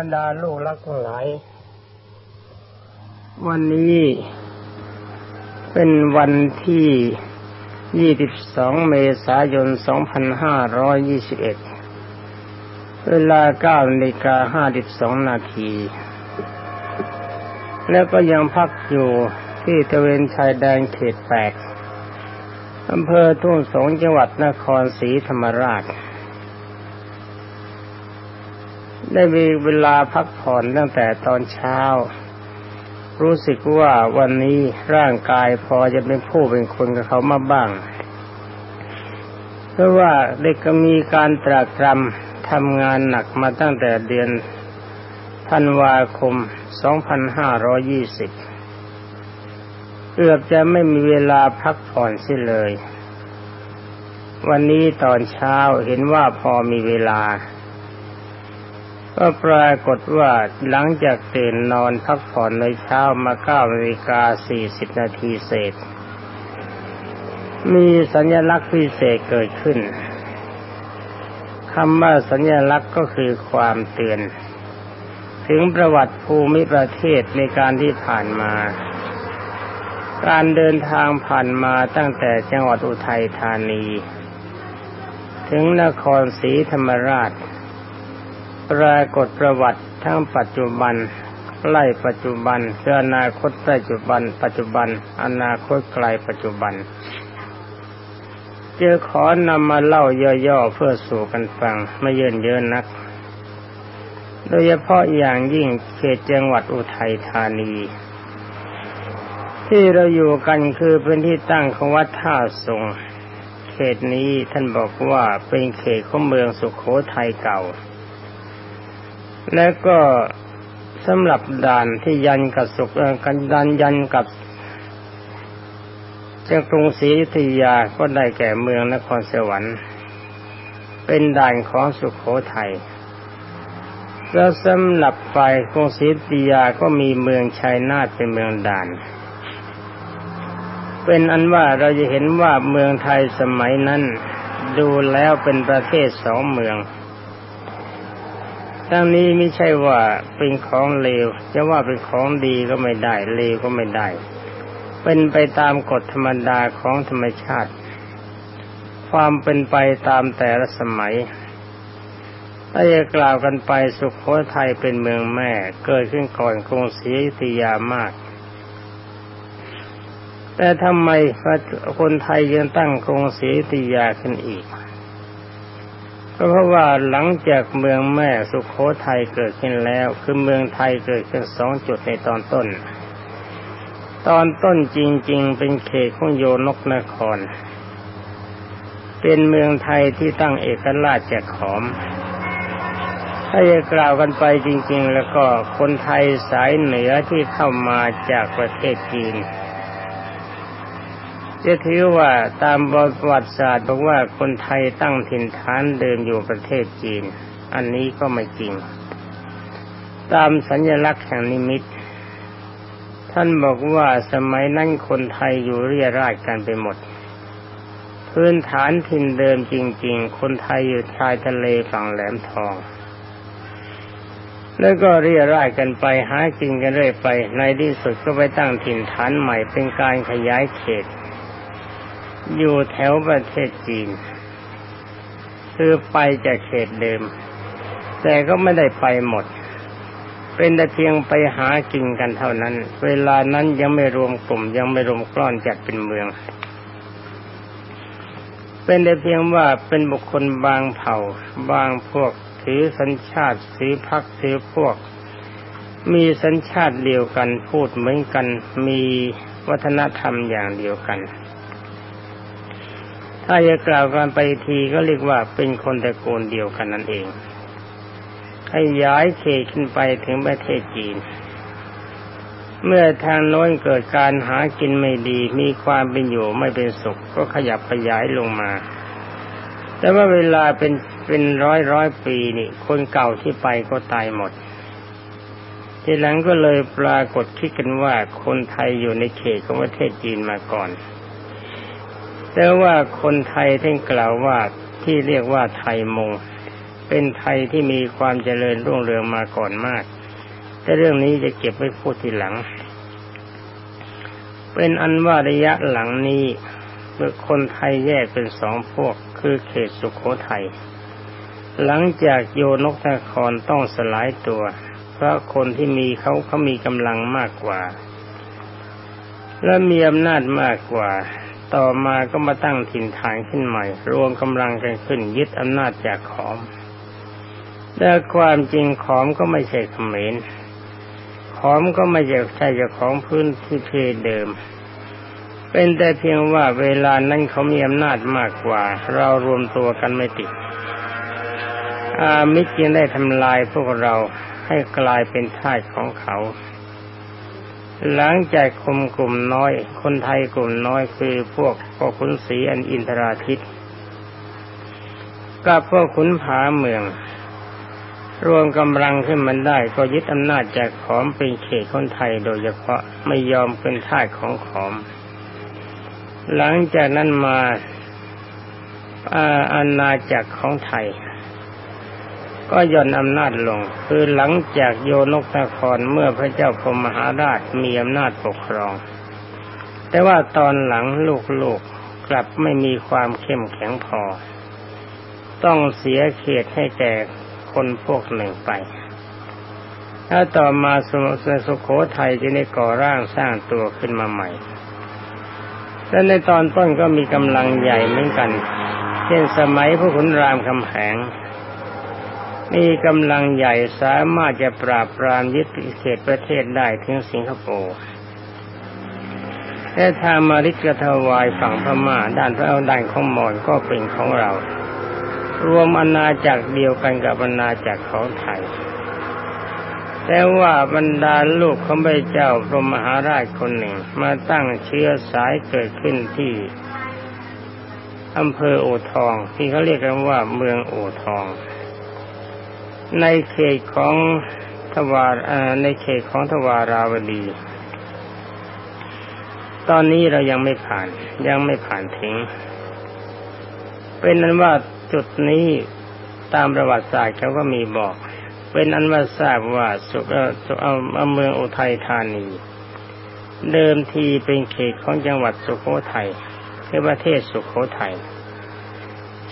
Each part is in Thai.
บรรดาลูกรักทั้งหลาย วันนี้เป็นวันที่ 22 เมษายน 2521 เวลา9นาฬิกา52 นาที แล้วก็ยังพักอยู่ที่ตะเวนชายแดนเขตแปดอำเภอทุ่งสงจังหวัดนครศรีธรรมราช ได้มีเวลาพักผ่อนตั้งแต่ตอนเช้า รู้สึกว่าวันนี้ร่างกายพอจะเป็นผู้เป็นคนกับเขามาบ้าง เพราะว่าเด็กก็มีการตรากตรำทำงานหนักมาตั้งแต่เดือนธันวาคม 2520 เกือบจะไม่มีเวลาพักผ่อนสิเลย วันนี้ตอนเช้าเห็นว่าพอมีเวลา ก็ปรากฏว่าหลังจากตื่นนอนพักผ่อนในเช้ามาเก้านาฬิกาสี่สิบนาทีเศษ มีสัญลักษณ์พิเศษเกิดขึ้นคำว่าสัญลักษณ์ก็คือความเตือน ถึงประวัติภูมิประเทศในการที่ผ่านมา การเดินทางผ่านมาตั้งแต่จังหวัดอุทัยธานี ถึงนครศรีธรรมราช ปรากฏประวัติทั้งปัจจุบันใกล้ปัจจุบันเพื่ออนาคตปัจจุบัน ปัจจุบัน อนาคตไกลปัจจุบันจะขอนำมาเล่าย่อๆเพื่อสู่กันฟังไม่เยินเยินนัก โดยเฉพาะอย่างยิ่งเขตจังหวัดอุทัยธานี ที่เราอยู่กันคือเป็นที่ตั้งของวัดท่าสงเขตนี้ท่านบอกว่าเป็นเขตของเมืองสุขโขทัยเก่า และก็สำหรับด่านที่ยันกับสุขกันดันยันกับจากกรุงศรีอยุธยาก็ได้แก่เมืองนครสวรรค์ เป็นด่านของสุขโขทัยแล้วสำหรับฝ่ายกรุงศรีอยุธยาก็มีเมืองชัยนาทเป็นเมืองด่าน เป็นอันว่าเราจะเห็นว่าเมืองไทยสมัยนั้น ดูแล้วเป็นประเทศสองเมือง ทั้งนี้ไม่ใช่ว่าเป็นของเลวจะว่าเป็นของดีก็ไม่ได้เลวก็ไม่ได้ เป็นไปตามกฎธรรมดาของธรรมชาติ ความเป็นไปตามแต่ละสมัยถ้าจะกล่าวกันไปสุขโขทัยเป็นเมืองแม่ เกิดขึ้นก่อนกรุงศรีอยุธยามาก แต่ทำไมคนไทยยังตั้งกรุงศรีอยุธยาขึ้นอีก ก็เพราะว่าหลังจากเมืองแม่สุขโขทัยเกิดขึ้นแล้ว คือเมืองไทยเกิดขึ้นสองจุดในตอนต้น ตอนต้นจริง ๆ เป็นเขตของโยนกนคร เป็นเมืองไทยที่ตั้งเอกราชจากขอม ถ้าจะกล่าวกันไปจริง ๆ แล้วก็คนไทยสายเหนือที่เข้ามาจากประเทศจีน จะถือว่าตามประวัติศาสตร์บอกว่าคนไทยตั้งถิ่นฐานเดิมอยู่ประเทศจีน อันนี้ก็ไม่จริง ตามสัญลักษณ์แห่งนิมิต ท่านบอกว่าสมัยนั้นคนไทยอยู่เรียราชกันไปหมด พื้นฐานถิ่นเดิมจริง ๆ คนไทยอยู่ชายทะเลฝั่งแหลมทองแล้วก็เรียราชกันไปหากินกันเรื่อยไป ในที่สุดก็ไปตั้งถิ่นฐานใหม่เป็นการขยายเขต อยู่แถวประเทศจีน คือไปจากเขตเดิม แต่ก็ไม่ได้ไปหมด เป็นแต่เพียงไปหากินกันเท่านั้น เวลานั้นยังไม่รวมกลุ่มยังไม่รวมกล้อนจัดเป็นเมือง เป็นแต่เพียงว่าเป็นบุคคลบางเผ่า บางพวกถือสัญชาติถือพักถือพวก มีสัญชาติเดียวกันพูดเหมือนกันมีวัฒนธรรมอย่างเดียวกัน ถ้าจะกล่าวกันไปทีก็เรียกว่าเป็นคนตระกูลเดียวกันนั่นเองขยายเขตขึ้นไปถึงประเทศจีน เมื่อทางโน้นเกิดการหากินไม่ดี มีความเป็นอยู่ไม่เป็นสุข ก็ขยับขยายลงมา แต่ว่าเวลาเป็นเป็นร้อยร้อยปีนี่ คนเก่าที่ไปก็ตายหมด ทีหลังก็เลยปรากฏคิดกันว่าคนไทยอยู่ในเขตของประเทศจีนมาก่อน แต่ว่าคนไทยท่านกล่าวว่าที่เรียกว่าไทยมง เป็นไทยที่มีความเจริญรุ่งเรืองมาก่อนมาก แต่เรื่องนี้จะเก็บไว้พูดทีหลัง เป็นอันว่าระยะหลังนี้เมื่อคนไทยแยกเป็นสองพวก คือเขตสุขโขทัยหลังจากโยนกนครต้องสลายตัว เพราะคนที่มีเขาเขามีกำลังมากกว่า และมีอำนาจมากกว่า ต่อมาก็มาตั้งถิ่นฐานขึ้นใหม่ รวมกำลังกันขึ้นยึดอำนาจจากขอม แต่ความจริงขอมก็ไม่ใช่เขมรขอมก็ไม่ใช่ใช่จ้าของพื้นที่เพเดิม เป็นแต่เพียงว่าเวลานั้นเขามีอำนาจมากกว่า เรารวมตัวกันไม่ติด อามิตรยังได้ทำลายพวกเราให้กลายเป็นทาสของเขา หลังจากคมกลุ่มน้อย คนไทยกลุ่มน้อยคือพวกพ่อขุนศรีอันอินทราทิตกับพวกขุนผาเมือง รวมกำลังขึ้นมันได้ก็ยึดอำนาจจากขอมเป็นเขตคนไทยโดยเฉพาะไม่ยอมเป็นทาสของขอม หลังจากนั้นมาอาณาจักรของไทย ก็ย่อนอำนาจลง คือหลังจากโยนกนครเมื่อพระเจ้าพรมมหาราชมีอำนาจปกครอง แต่ว่าตอนหลังลูกๆกลับไม่มีความเข้มแข็งพอ ต้องเสียเขตให้แก่คนพวกหนึ่งไป ถ้าต่อมาสมุทรสุโขทัยจะได้ก่อร่างสร้างตัวขึ้นมาใหม่และในตอนต้นก็มีกำลังใหญ่เหมือนกัน เช่นสมัยพระขุนรามคำแหง มีกำลังใหญ่สามารถจะปราบปรามยึดเขตประเทศได้ถึงสิงคโปร์แต่ทางมาริกทวายฝั่งพม่าด้านพระเอาด้านของมอญก็เป็นของเรา รวมอาณาจักรเดียวกันกับอาณาจักรของไทย แต่ว่าบรรดาลูกของพระเจ้าพรหมมหาราชคนหนึ่ง มาตั้งเชื้อสายเกิดขึ้นที่อำเภอโอทอง ที่เขาเรียกกันว่าเมืองโอทอง ในเขตของทวารในเขตของทวาราวดี ตอนนี้เรายังไม่ผ่าน ยังไม่ผ่านถึง เป็นนั้นว่าจุดนี้ตามประวัติศาสตร์เขาก็มีบอก เป็นอันว่าทราบว่าสุขเอาเมืองอุทัยธานี เดิมทีเป็นเขตของจังหวัดสุโขทัยคือประเทศสุโขทัย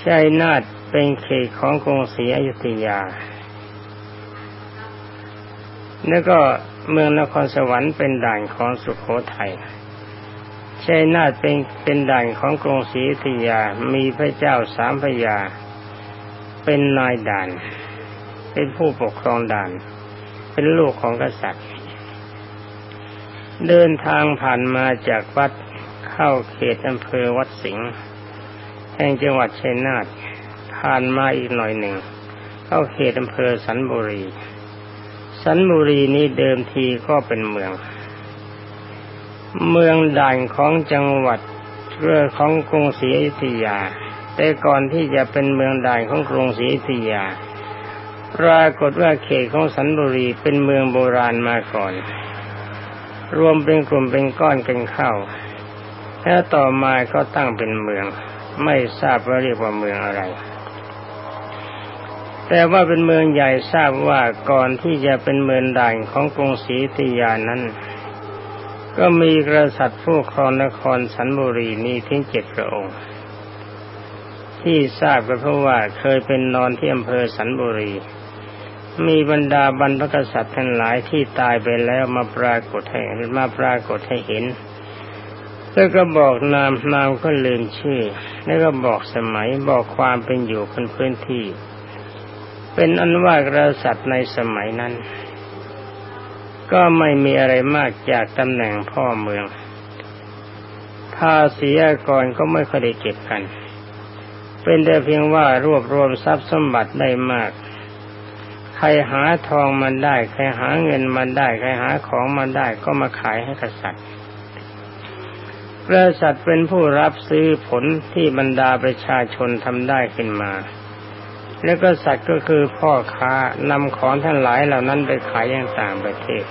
ชัยนาทเป็นเขตของกรุงศรีอยุธยา แล้วก็เมืองนครสวรรค์เป็นด่านของสุขโขทัยชัยนาทเป็นเป็นด่านของกรุงศรีอยุธยา มีพระเจ้าสามพระยา เป็นนายด่าน เป็นผู้ปกครองด่าน เป็นลูกของกษัตริย์ เดินทางผ่านมาจากวัดเข้าเขตอำเภอวัดสิงห์แห่งจังหวัดชัยนาทผ่านมาอีกหน่อยหนึ่ง เข้าเขตอำเภอสันบุรี สันบุรีนี้เดิมทีก็เป็นเมือง เมืองด่านของจังหวัดเรือของกรุงศรีอยุธยา แต่ก่อนที่จะเป็นเมืองด่านของกรุงศรีอยุธยาปรากฏว่าเขตของสันบุรีเป็นเมืองโบราณมาก่อน รวมเป็นกลุ่มเป็นก้อนกันเข้าแล้วต่อมาก็ตั้งเป็นเมือง ไม่ทราบว่าเรียกว่าเมืองอะไร แต่ว่าเป็นเมืองใหญ่ทราบว่าก่อนที่จะเป็นเมืองด่านของกรุงศรีธยานั้น ก็มีกษัตริย์ผู้ครองนครสันบุรีนี้ถึงเจ็ดพระองค์ ที่ทราบก็เพราะว่าเคยเป็นนอนที่อำเภอสันบุรี มีบรรดาบรรพกษัตริย์ทั้งหลายที่ตายไปแล้วมาปรากฏให้มาปรากฏให้เห็นแล้วก็บอกนามนามก็ลืมชื่อ แล้วก็บอกสมัยบอกความเป็นอยู่คนพื้นที่ เป็นอันว่ากษัตริย์ในสมัยนั้น ก็ไม่มีอะไรมากจากตำแหน่งพ่อเมือง ภาษีอากรก็ไม่ค่อยได้เก็บกัน เป็นแต่เพียงว่ารวบรวมทรัพย์สมบัติได้มาก ใครหาทองมันได้ ใครหาเงินมันได้ ใครหาของมันได้ก็มาขายให้กษัตริย์กษัตริย์เป็นผู้รับซื้อผลที่บรรดาประชาชนทำได้ขึ้นมา แล้วก็สัตว์ก็คือพ่อค้านำของทั้งหลายเหล่านั้นไปขายยังต่างประเทศ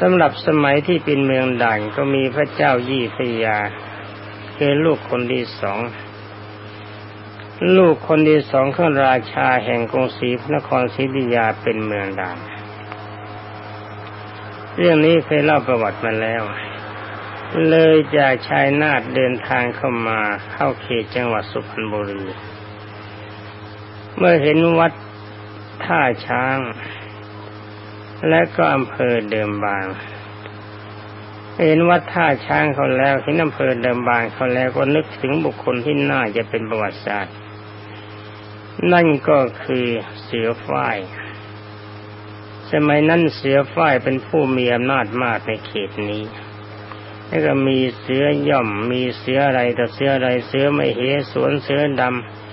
สำหรับสมัยที่เป็นเมืองด่านก็มีพระเจ้ายี่พยาคือลูกคนที่สองลูกคนที่สองข้าราชาแห่งกรุงศรีพระนครศรีธยาเป็นเมืองด่านเรื่องนี้เคยเล่าประวัติมาแล้ว เลยจากชายนาฏเดินทางเข้ามาเข้าเขตจังหวัดสุพรรณบุรี เมื่อเห็นวัดท่าช้าง และก็อำเภอเดิมบาง เห็นวัดท่าช้างเขาแล้วเห็นอำเภอเดิมบางเขาแล้วก็นึกถึงบุคคลที่น่าจะเป็นประวัติศาสตร์ นั่นก็คือเสือฝ้าย สมัยนั้นเสือฝ้ายเป็นผู้มีอำนาจมากในเขตนี้แล้วก็มีเสือย่อมมีเสืออะไรแต่เสืออะไรเสือไม่เหสวนเสือดำ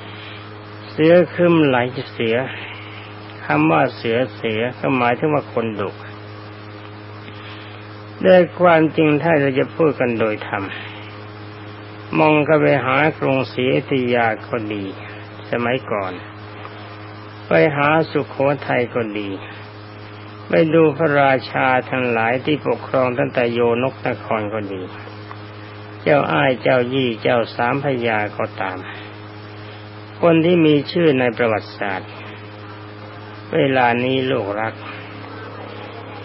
เสือคึมไหลเสือคำว่าเสือเสือก็หมายถึงว่าคนดุได้ความจริงถ้าเราจะพูดกันโดยธรรมมองก็ไปหากรุงศรีอยุธยาก็ดี สมัยก่อน ไปหาสุขโขทัยก็ดี ไปดูพระราชาทั้งหลายที่ปกครองตั้งแต่โยนกนครก็ดี เจ้าอ้ายเจ้ายี่เจ้าสามพญาก็ตาม คนที่มีชื่อในประวัติศาสตร์ เวลานี้โลกรัก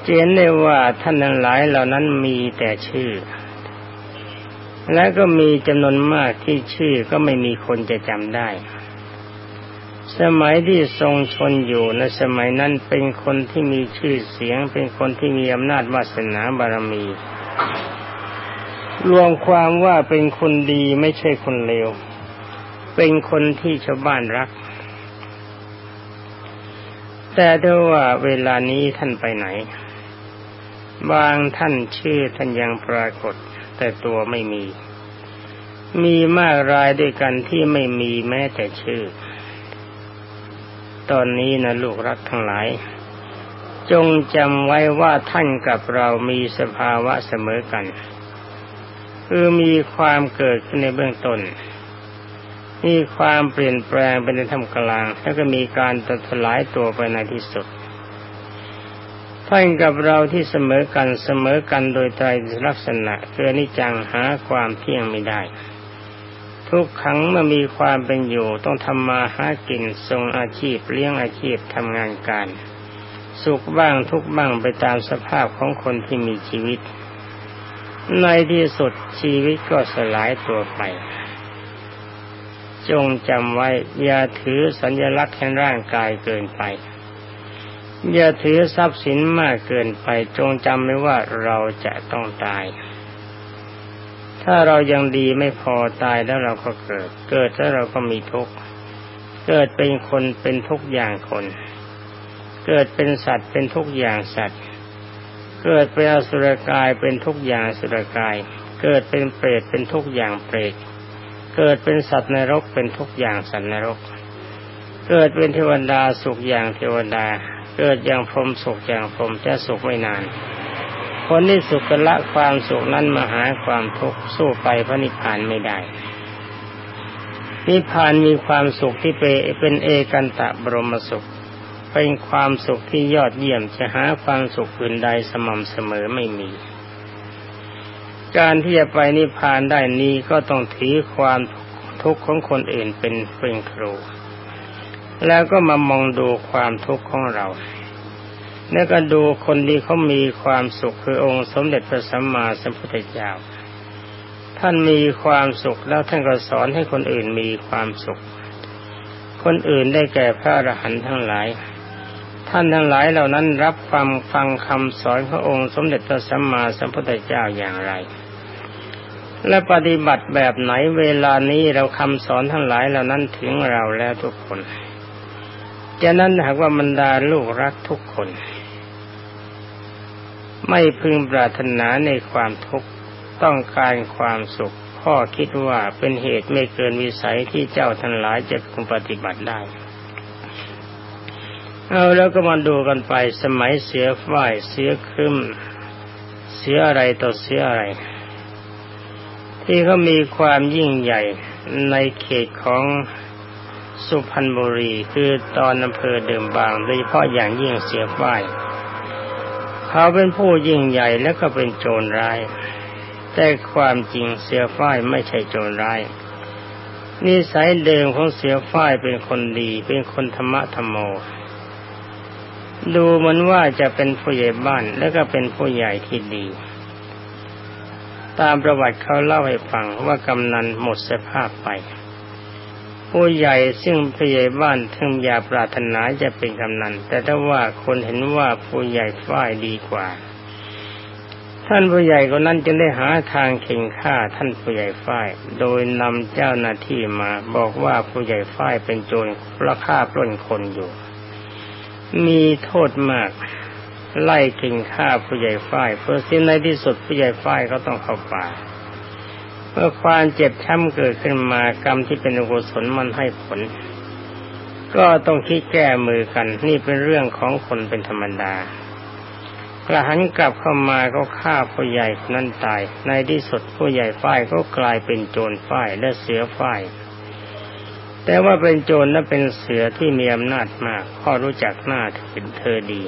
เจนได้ว่าท่านทั้งหลายเหล่านั้นมีแต่ชื่อ และก็มีจำนวนมากที่ชื่อก็ไม่มีคนจะจำได้ สมัยที่ทรงชนอยู่ในสมัยนั้นเป็นคนที่มีชื่อเสียง เป็นคนที่มีอำนาจวาสนาบารมี รวมความว่าเป็นคนดีไม่ใช่คนเลว เป็นคนที่ชาวบ้านรัก แต่ถ้าว่าเวลานี้ท่านไปไหน บางท่านชื่อท่านยังปรากฏ แต่ตัวไม่มี มีมากรายด้วยกันที่ไม่มีแม้แต่ชื่อ ตอนนี้นะลูกรักทั้งหลาย จงจำไว้ว่าท่านกับเรามีสภาวะเสมอกัน คือมีความเกิดขึ้นในเบื้องต้น มีความเปลี่ยนแปลงเป็นในธรรมกลาง แล้วก็มีการตัดสลายตัวไปในที่สุดท่านกับเราที่เสมอกันเสมอกันโดยใจลักษณะคือนิจังหาความเที่ยงไม่ได้ ทุกครั้งเมื่อมีความเป็นอยู่ต้องทำมาหากินทรงอาชีพเลี้ยงอาชีพทำงานการ สุขบ้างทุกบ้างไปตามสภาพของคนที่มีชีวิต ในที่สุดชีวิตก็สลายตัวไป จงจำไว้ อย่าถือสัญลักษณ์แห่งร่างกายเกินไป อย่าถือทรัพย์สินมากเกินไป จงจำไว้ว่าเราจะต้องตาย ถ้าเรายังดีไม่พอตายแล้วเราก็เกิด เกิดแล้วเราก็มีทุกข์ เกิดเป็นคนเป็นทุกอย่างคน เกิดเป็นสัตว์เป็นทุกอย่างสัตว์ เกิดเป็นอสุรกายเป็นทุกอย่างสุรกาย เกิดเป็นเปรตเป็นทุกอย่างเปรต เกิดเป็นสัตว์นรกเป็นทุกอย่างสัตว์นรก เกิดเป็นเทวดาสุขอย่างเทวดา เกิดอย่างพรหมสุขอย่างพรหมจะสุขไม่นาน คนที่สุขละความสุขนั้นมาหาความทุกข์สู้ไปพระนิพพานไม่ได้นิพพานมีความสุขที่เป็นเอกันตะบรมสุข เป็นความสุขที่ยอดเยี่ยมจะหาความสุขอื่นใดสม่ำเสมอไม่มี การที่จะไปนิพพานได้นี้ก็ต้องถือความทุกข์ของคนอื่นเป็นเป็นครู แล้วก็มามองดูความทุกข์ของเรา แล้วก็ดูคนดีเขามีความสุขคือองค์สมเด็จพระสัมมาสัมพุทธเจ้า ท่านมีความสุขแล้วท่านก็สอนให้คนอื่นมีความสุข คนอื่นได้แก่พระอรหันต์ทั้งหลาย ท่านทั้งหลายเหล่านั้นรับความฟังคำสอนพระองค์สมเด็จพระสัมมาสัมพุทธเจ้าอย่างไร และปฏิบัติแบบไหนเวลานี้เราคำสอนทั้งหลายเหล่านั้นถึงเราแล้วทุกคนจะนั้นหากว่าบรรดาลูกรักทุกคน ไม่พึงปรารถนาในความทุกข์ต้องการความสุข พ่อคิดว่าเป็นเหตุไม่เกินวิสัยที่เจ้าทั้งหลายจะคงปฏิบัติได้ เอาแล้วก็มาดูกันไปสมัยเสียฝ่ายเสียคึมเสียอะไรต่อเสียอะไร ที่เขามีความยิ่งใหญ่ในเขตของสุพรรณบุรีคือตอนอำเภอเดิมบางโดยเฉพาะอย่างยิ่งเสียฝ่ายเขาเป็นผู้ยิ่งใหญ่และก็เป็นโจรร้าย แต่ความจริงเสียฝ้ายไม่ใช่โจรร้ายนิสัยเดิมของเสือฝ้ายเป็นคนดี เป็นคนธรรมะธรรมโม ดูเหมือนว่าจะเป็นผู้ใหญ่บ้านแล้วก็เป็นผู้ใหญ่ที่ดี ตามประวัติเขาเล่าให้ฟังว่ากำนันหมดสภาพไป ผู้ใหญ่ซึ่งผู้ใหญ่บ้านถึงอยาปรารถนาจะเป็นกำนัน แต่ถ้าว่าคนเห็นว่าผู้ใหญ่ฝ้ายดีกว่า ท่านผู้ใหญ่คนนั้นจึงได้หาทางเข่งฆ่าท่านผู้ใหญ่ฝ้าย โดยนำเจ้าหน้าที่มาบอกว่าผู้ใหญ่ฝ้ายเป็นโจรราฆ่าปล้นคนอยู่ มีโทษมาก ไล่เข่งฆ่าผู้ใหญ่ฝ้ายเพื่อสิ้นในที่สุดผู้ใหญ่ฝ้ายก็ต้องเข้าป่าเมื่อความเจ็บช้ำเกิดขึ้นมากรรมที่เป็นอกุศลมันให้ผล ก็ต้องคิดแก้มือกัน นี่เป็นเรื่องของคนเป็นธรรมดากระหันกลับเข้ามาก็ฆ่าผู้ใหญ่นั้นตาย ในที่สุดผู้ใหญ่ฝ้ายก็กลายเป็นโจรฝ้ายและเสือฝ้าย แต่ว่าเป็นโจรและเป็นเสือที่มีอำนาจมากพ่อรู้จักหน้าถึงเธอดี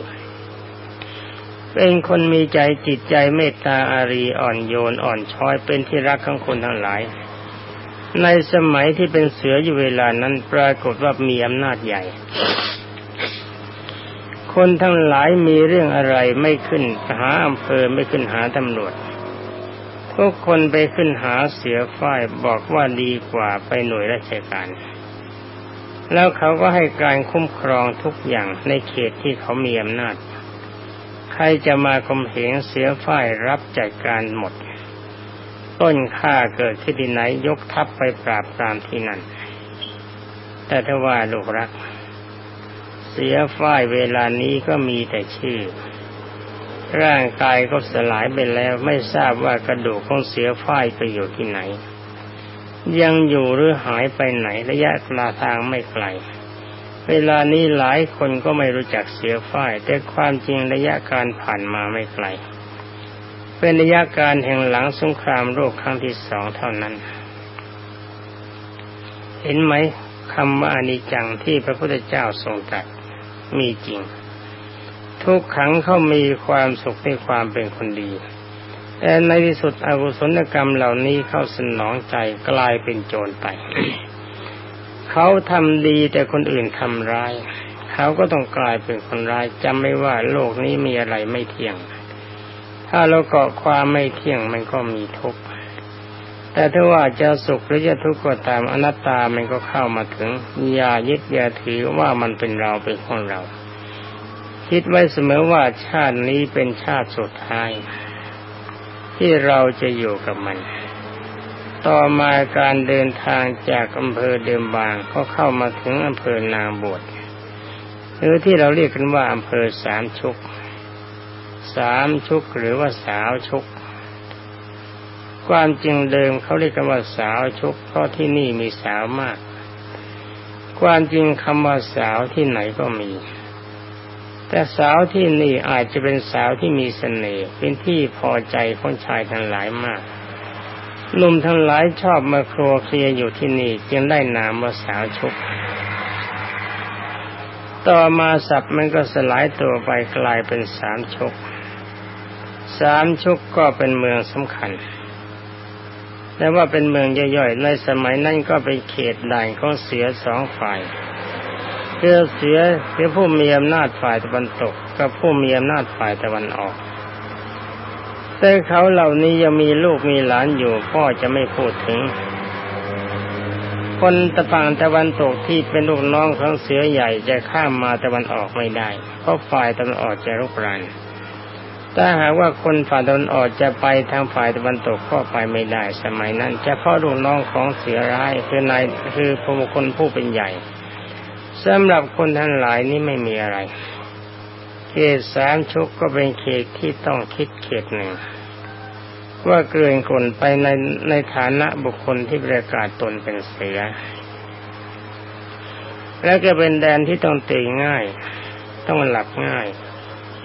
เป็นคนมีใจจิตใจเมตตาอารีอ่อนโยนอ่อนช้อยเป็นที่รักของคนทั้งหลาย ในสมัยที่เป็นเสืออยู่เวลานั้นปรากฏว่ามีอำนาจใหญ่ คนทั้งหลายมีเรื่องอะไรไม่ขึ้นหาอำเภอไม่ขึ้นหาตำรวจทุกคนไปขึ้นหาเสียฝ้ายบอกว่าดีกว่าไปหน่วยราชการ แล้วเขาก็ให้การคุ้มครองทุกอย่างในเขตที่เขามีอำนาจ รจะมาคมเหงเสียฝ้ายรับจัดการหมด ต้นข้าเกิดที่ดินไหนยกทัพไปปราบปรามที่นั่น แต่ถ้าว่าลูกรัก เสียฝ้ายเวลานี้ก็มีแต่ชื่อ ร่างกายก็สลายไปแล้วไม่ทราบว่ากระดูกของเสียฝ้ายไปอยู่ที่ไหน ยังอยู่หรือหายไปไหนระยะลาทางไม่ไกล เวลานี้หลายคนก็ไม่รู้จักเสียฝ้าย แต่ความจริงระยะการผ่านมาไม่ไกล เป็นระยะการแห่งหลังสงครามโลกครั้งที่สองเท่านั้น เห็นไหมคำว่าอนิจจังที่พระพุทธเจ้าทรงตรัสมีจริง ทุกขังเขามีความสุขในความเป็นคนดีแต่ในที่สุดอกุศลกรรมเหล่านี้เข้าสนองใจกลายเป็นโจรไป เขาทำดีแต่คนอื่นทำร้าย เขาก็ต้องกลายเป็นคนร้ายจำไม่ว่าโลกนี้มีอะไรไม่เที่ยง ถ้าเราเกาะความไม่เที่ยงมันก็มีทุกข์แต่ถ้าว่าจะสุขหรือจะทุกข์ก็ตามอนัตตามันก็เข้ามาถึงอย่ายึดอย่าถือว่ามันเป็นเราเป็นของเรา คิดไว้เสมอว่าชาตินี้เป็นชาติสุดท้าย ที่เราจะอยู่กับมัน ต่อมาการเดินทางจากอำเภอเดิมบางก็เข้ามาถึงอำเภอนางบวชหรือที่เราเรียกกันว่าอำเภอสามชุก สามชุกหรือว่าสาวชุก ความจริงเดิมเขาเรียกกันว่าสาวชุก เพราะที่นี่มีสาวมาก ความจริงคำว่าสาวที่ไหนก็มี แต่สาวที่นี่อาจจะเป็นสาวที่มีเสน่ห์เป็นที่พอใจคนชายทั้งหลายมาก หนุ่มทั้งหลายชอบมาครัวเคลียอยู่ที่นี่ จึงได้นามว่าสาวชุก ต่อมาศัพท์มันก็สลายตัวไปกลายเป็นสามชุก สามชุกก็เป็นเมืองสำคัญ แต่ว่าเป็นเมืองย่อยๆในสมัยนั้นก็เป็นเขตด่านของเสือสองฝ่ายเสือเสือเสือผู้มีอำนาจฝ่ายตะวันตก กับผู้มีอำนาจฝ่ายตะวันออก แต่เขาเหล่านี้ยังมีลูกมีหลานอยู่พ่อจะไม่พูดถึง คนตะฝั่งตะวันตกที่เป็นลูกน้องของเสือใหญ่จะข้ามมาตะวันออกไม่ได้ เพราะฝ่ายตะวันออกจะรุกรานถ้าหากว่าคนฝ่ายตะวันออกจะไปทางฝ่ายตะวันตกก็ไปไม่ได้ สมัยนั้นจะพ่อลูกน้องของเสือร้ายคือนายคือพมคนผู้เป็นใหญ่สำหรับคนทั้งหลายนี้ไม่มีอะไร เขตสามชุกก็เป็นเขตที่ต้องคิดเขตหนึ่งว่าเกลื่อนกลนไปในในฐานะบุคคลที่ประกาศตนเป็นเสือ และก็เป็นแดนที่ต้องตีง่าย ต้องหลับง่าย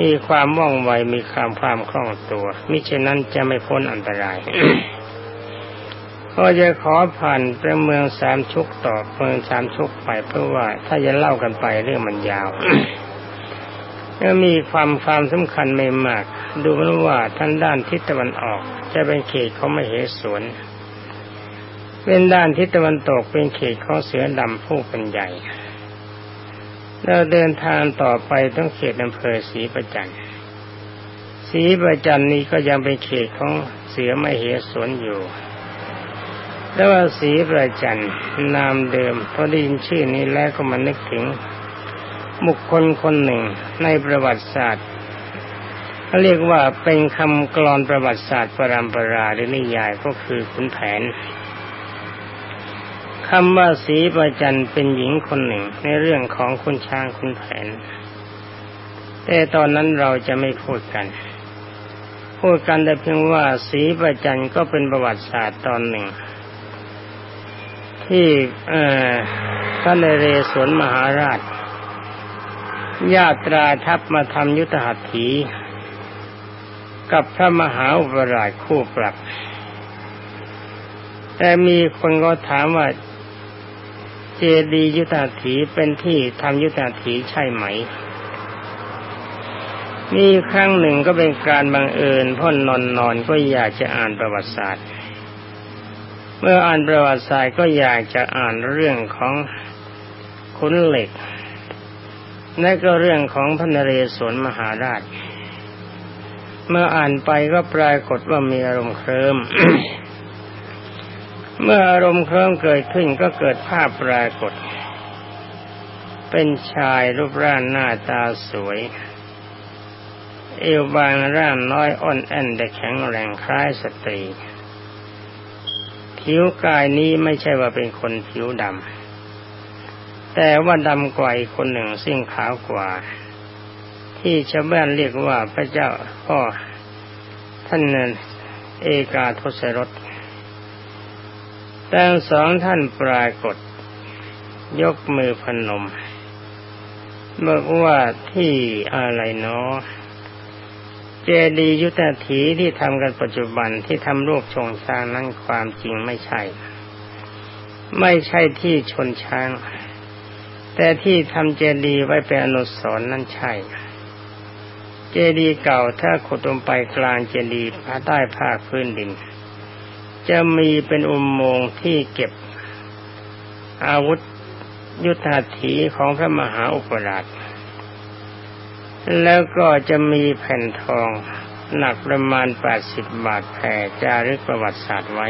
มีความว่องไวมีความความคล่องตัว มิฉะนั้นจะไม่พ้นอันตราย ก็จะขอผ่านไปเมืองสามชุกต่อเมืองสามชุกไปเพราะว่าถ้าจะเล่ากันไปเรื่องมันยาว ก็มีความความสำคัญไม่มาก ดูเหว่าท่านด้านทิศตะวันออก จะเป็นเขตขาไม่เหสวนเป็นด้านทิศตะวันตกเป็นเขตของเสือดำผู้เป็นใหญ่เราเดินทางต่อไปต้องเขตอำเภอศรีประจันศรีประจันนี้ก็ยังเป็นเขตของเสือไม่เหสวนอยู่แล้วว่าศรีประจันนามเดิมพอได้ยินชื่อนี้แล้วก็มานึกถึง บุคคลคนหนึ่งในประวัติศาสตร์เขาเรียกว่าเป็นคำกรอนประวัติศาสตร์ปรามปราหรือนิยายก็คือขุนแผนคำว่าสีประจันเป็นหญิงคนหนึ่งในเรื่องของคุณช้างคุณแผน แต่ตอนนั้นเราจะไม่พูดกัน พูดกันแต่เพียงว่าสีประจันก็เป็นประวัติศาสตร์ตอนหนึ่ง ที่พระนเรศวรมหาราช ญาตราทัพมาทำยุทธหัตถี กับพระมหาอุปราชคู่ปรับ แต่มีคนก็ถามว่า เจดียุทธหัตถีเป็นที่ทำยุทธหัตถีใช่ไหมมีครั้งหนึ่งก็เป็นการบังเอิญพ่นนอนนอนก็อยากจะอ่านประวัติศาสตร์ เมื่ออ่านประวัติศาสตร์ก็อยากจะอ่านเรื่องของขุนเหล็ก นั่นก็เรื่องของพระนเรศวรมหาราช เมื่ออ่านไปก็ปรากฏว่ามีอารมณ์เคลิมเมื่ออารมณ์เคลิมเกิดขึ้นก็เกิดภาพปรากฏ เป็นชายรูปร่างหน้าตาสวย เอวบางร่างน้อยอ่อนแอนแต่แข็งแรงคล้ายสตรี ผิวกายนี้ไม่ใช่ว่าเป็นคนผิวดำ แต่ว่าดำกว่าอีกคนหนึ่งสิ่งขาวกว่า ที่ชาวบ้านเรียกว่าพระเจ้าพ่อท่านเอกาทศรถแต่สองท่านปรากฏ ยกมือพนมบอกว่าที่อะไรเนาะเจดียุทธถีที่ทำกันปัจจุบันที่ทำรูปชงช้างนั้นความจริงไม่ใช่ ไม่ใช่ที่ชนช้าง แต่ที่ทำเจดีย์ไว้เป็นอนุสรณ์นั่นใช่ เจดีย์เก่าถ้าขุดลงไปกลางเจดีย์ภายใต้ภาคพื้นดิน จะมีเป็นอุโมงค์ที่เก็บอาวุธยุทธาถีของพระมหาอุปราช แล้วก็จะมีแผ่นทองหนักประมาณ 80 บาทแผ่จารึกประวัติศาสตร์ไว้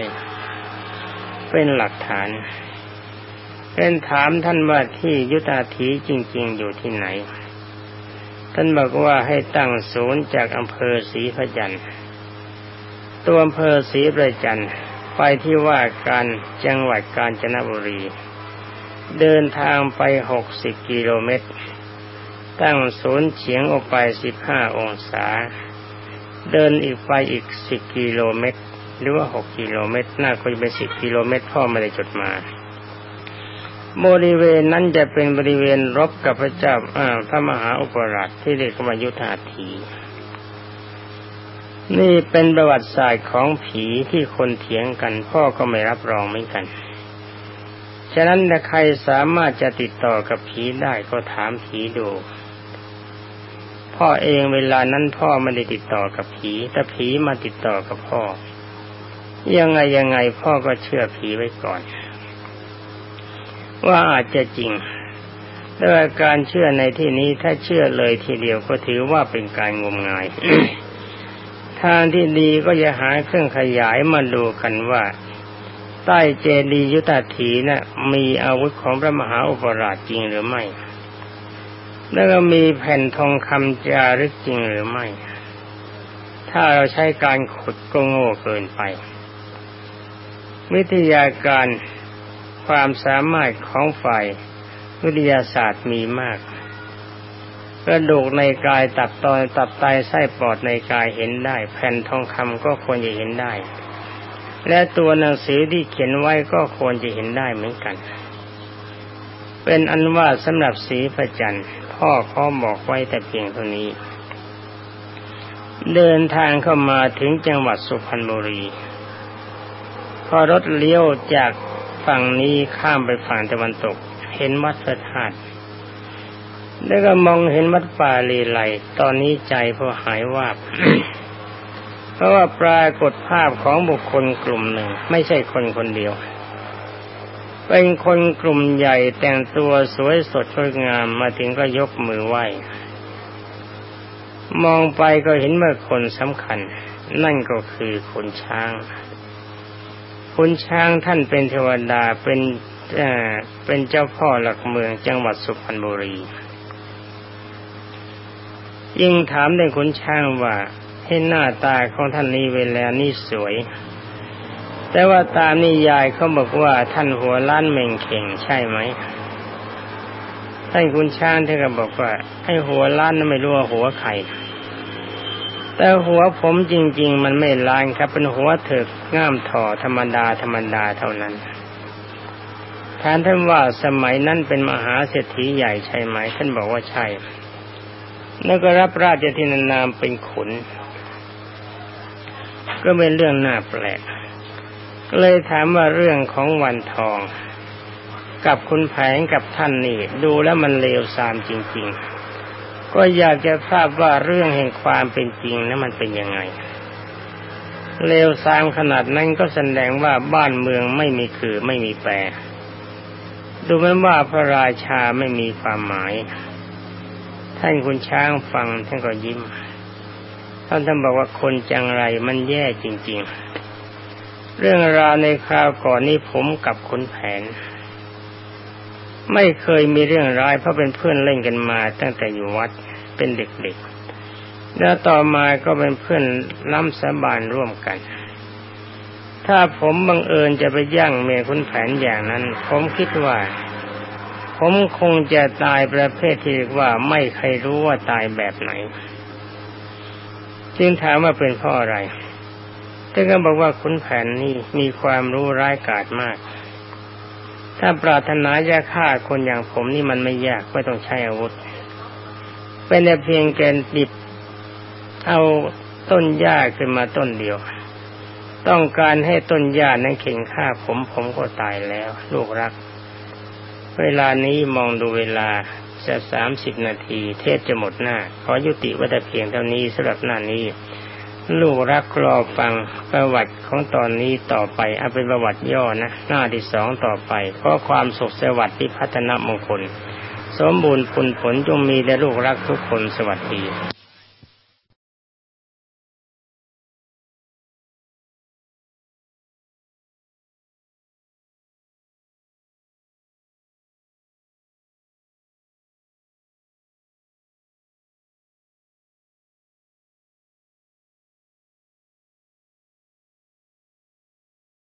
เป็นหลักฐาน เป็นถามท่านว่าที่ยุทธาถีจริง ๆ อยู่ที่ไหน ท่านบอกว่าให้ตั้งศูนย์จากอำเภอศรีพระจันทร์ตัวอำเภอศรีประจันทร์ไปที่ว่าการจังหวัดกาญจนบุรี เดินทางไปหกสิบกิโลเมตร ตั้งศูนย์เฉียงออกไปสิบห้าองศา เดินอีกไปอีกสิบกิโลเมตร หรือว่าหกกิโลเมตรน่าจะเป็นสิบกิโลเมตรพ่อไม่ได้จดมา บริเวณนั้นจะเป็นบริเวณรบกับพระเจ้าพระมหาอุปราชที่เรียกว่ายุทธาถี นี่เป็นประวัติศาสตร์ของผีที่คนเถียงกัน พ่อก็ไม่รับรองเหมือนกัน ฉะนั้นถ้าใครสามารถจะติดต่อกับผีได้ก็ถามผีดูพ่อเองเวลานั้นพ่อไม่ได้ติดต่อกับผี แต่ผีมาติดต่อกับพ่อ ยังไงยังไงพ่อก็เชื่อผีไว้ก่อน ว่าอาจจะจริงแต่การเชื่อในที่นี้ถ้าเชื่อเลยทีเดียวก็ถือว่าเป็นการงมงาย ทางที่ดีก็จะหาเครื่องขยายมาดูกันว่า ใต้เจดียุทธถีนะ่ะมีอาวุธของพระมหาอุปราชจริงหรือไม่ แล้วก็มีแผ่นทองคำจารึกจริงหรือไม่ ถ้าเราใช้การขุดก็โง่เกินไป วิทยาการ ความสามารถของฝ่ายวิทยาศาสตร์มีมากกระดูกในกายตับตอนตับไตไส้ปอดในกายเห็นได้ แผ่นทองคำก็ควรจะเห็นได้ และตัวหนังสือที่เขียนไว้ก็ควรจะเห็นได้เหมือนกัน เป็นอันว่าสำหรับสีพระจันทร์พ่อเขาบอกไว้แต่เพียงเท่านี้ เดินทางเข้ามาถึงจังหวัดสุพรรณบุรี พอรถเลี้ยวจาก ฝั่งนี้ข้ามไปฝั่งตะวันตก เห็นวัดพระธาตุแล้วก็มองเห็นวัดป่าลีไลตอนนี้ใจพอหายวาบเพราะว่าปรากฏภาพของบุคคลกลุ่มหนึ่ง ไม่ใช่คนคนเดียว เป็นคนกลุ่มใหญ่แต่งตัวสวยสดงดงามมาถึงก็ยกมือไหว้ มองไปก็เห็นว่าคนสำคัญ นั่นก็คือคนช้าง คุณช้างท่านเป็นเทวดาเป็นเอเป็นเจ้าพ่อหลักเมืองจังหวัดสุพรรณบุรี ยิ่งถามในคุณช้างว่าให้หน้าตาของท่านนี้เวลานี่สวย แต่ว่าตามนิยายเขาบอกว่าท่านหัวล้านเม่งเข่งใช่ไหมท่านคุณช้างท่านก็บอกว่าให้หัวล้านนั้นไม่รู้ว่าหัวใคร แต่หัวผมจริง ๆ มันไม่ล้านครับ เป็นหัวเถิกง่ามถ่อธรรมดาธรรมดาเท่านั้นท่านท่านว่าสมัยนั้นเป็นมหาเศรษฐีใหญ่ใช่ไหม ท่านบอกว่าใช่ แล้วก็รับราชทินานามเป็นขุน ก็เป็นเรื่องน่าแปลก ก็เลยถามว่าเรื่องของวันทอง กับคุณแผงกับท่านนี่ ดูแล้วมันเลวทรามจริง ๆ ก็อยากจะทราบว่าเรื่องแห่งความเป็นจริงนั้นมันเป็นยังไงเลวทรามขนาดนั้นก็แสดงว่าบ้านเมืองไม่มีคือไม่มีแปร ดูเหมือนว่าพระราชาไม่มีความหมาย ท่านคุณช้างฟังท่านก็ยิ้ม ท่านท่านบอกว่าคนจังไรมันแย่จริง ๆ เรื่องราวในคราวก่อนนี้ผมกับคุณแผน ไม่เคยมีเรื่องร้ายเพราะเป็นเพื่อนเล่นกันมา ตั้งแต่อยู่วัดเป็นเด็กๆ แล้วต่อมาก็เป็นเพื่อนล้ำสาบานร่วมกัน ถ้าผมบังเอิญจะไปย่างเมียคุณแผนอย่างนั้น ผมคิดว่า ผมคงจะตายประเภทที่เรียกว่าไม่ใครรู้ว่าตายแบบไหน จึงถามว่าเป็นเพราะอะไรท่านก็บอกว่าคุณแผนนี่มีความรู้ร้ายกาจมาก ถ้าปรารถนาจะฆ่าคนอย่างผมนี่มันไม่ยากไม่ต้องใช้อาวุธ เป็นแต่เพียงแกนดิบเอาต้นหญ้าขึ้นมาต้นเดียว ต้องการให้ต้นหญ้านั้นเข่งฆ่าผมผมก็ตายแล้ว ลูกรัก เวลานี้มองดูเวลาจะสามสิบนาที เทศจะหมดหน้า ขอยุติวัแต่เพียงเท่านี้สำหรับหน้านี้ ลูกรักรอฟังประวัติของตอนนี้ต่อไปเอาเป็นประวัติย่อนะ หน้าที่สองต่อไปเพราะความสุขสวัสดิ์ที่พัฒนามงคล สมบูรณ์ผลผลจงมีแด่ลูกรักทุกคนสวัสดี